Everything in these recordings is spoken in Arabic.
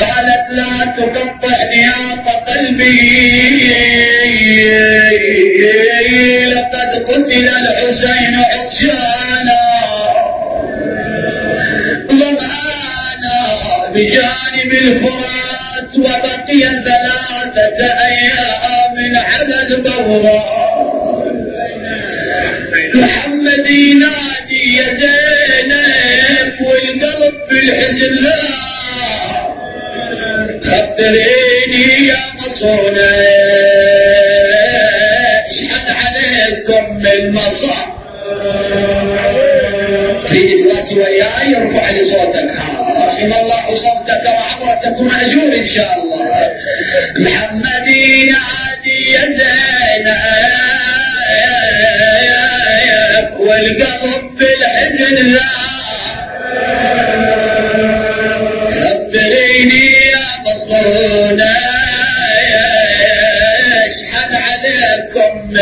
قالت لا تقطع نياط قلبي. لقد قتل الحسين عطشانا. ظمآنا بجانب الفرات وبقي ثلاثة أيام على البراء محمد يا مصونة. أشهد عليكم بالمصاب في دلوقتي وياي يرفع لي صوتك. رحم الله صوتك وعبرتك مأجور إن شاء الله. محمد يا زينب والقلب بالحزن لا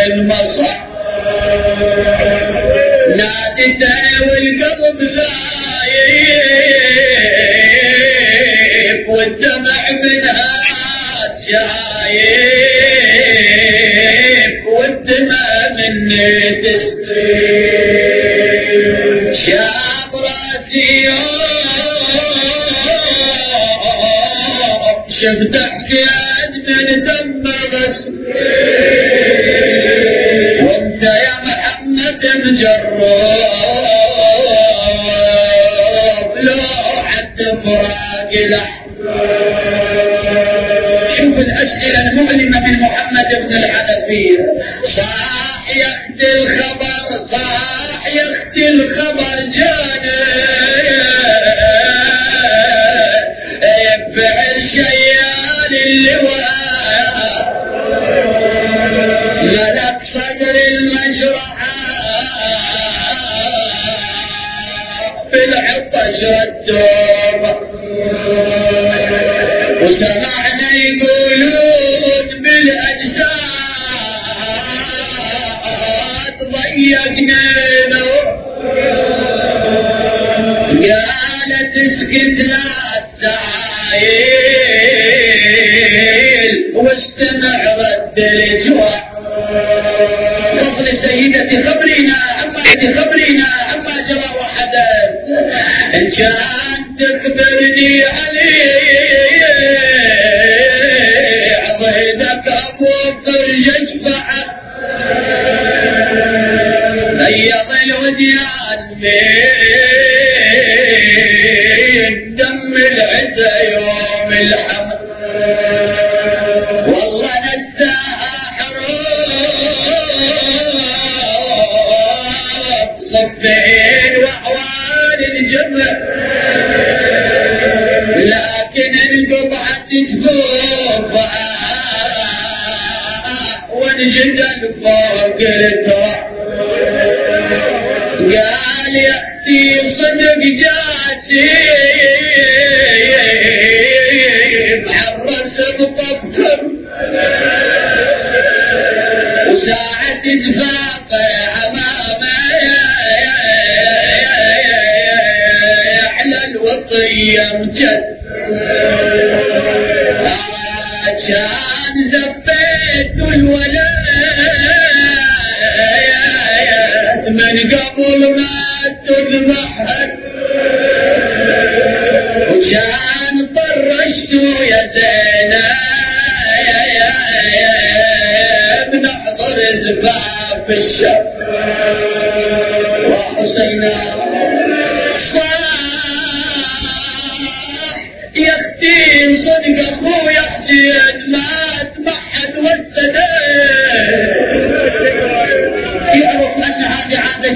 مصر نادته والقلب لايف والدمع منها شايف والدمع مني تسري شاب راسي شفت حسين من دم غسل محمد مجرب لو حد فراق شوف الأسئلة المؤلمة من محمد بن الحنفية صاح يختي الخبر صاح يختي الخبر جاني. يفعل شيال اللواء ملك صدر المجرحة ردوب وسمعنا يقولون بالأجساد ضيقنا. قالت اسكت لا تعايل واستمع رد الجوع. فضل سيدتي عما جرى وحدث إن كان تخبرني عليه عضيدك ابو فرج اشفعه بيض الوديان من دم العزة يوم الحمل والله الجمع لكن انقطعت جفوفها وانجدل فوق التراب قال يا أختي صدق جاتي. حرس بطفكم وساعة زفافة امجد كان زفيت الولد من قبل ما تذبحت وكان طرشت يا زينب نحضر زفاف الشب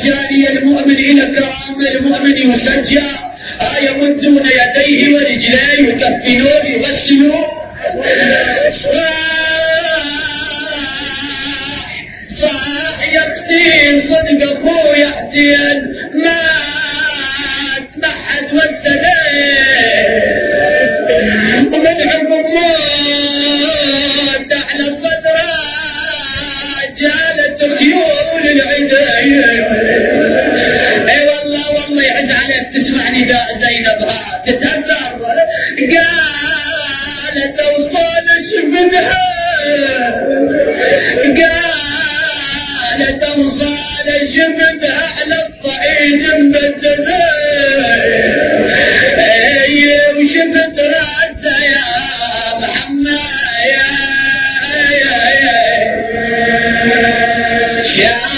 جاريه المؤمن إلى كرامه المؤمن يسجى يمدون يديه ورجليه يكفنون يغسلون صاح يا أختي صدق أخويا حسين مات حينما قالت اوصانش منها قالت اوصانش منها على الصعيد مبدنا وشفت راسها يا محمد يا يا يا, يا, يا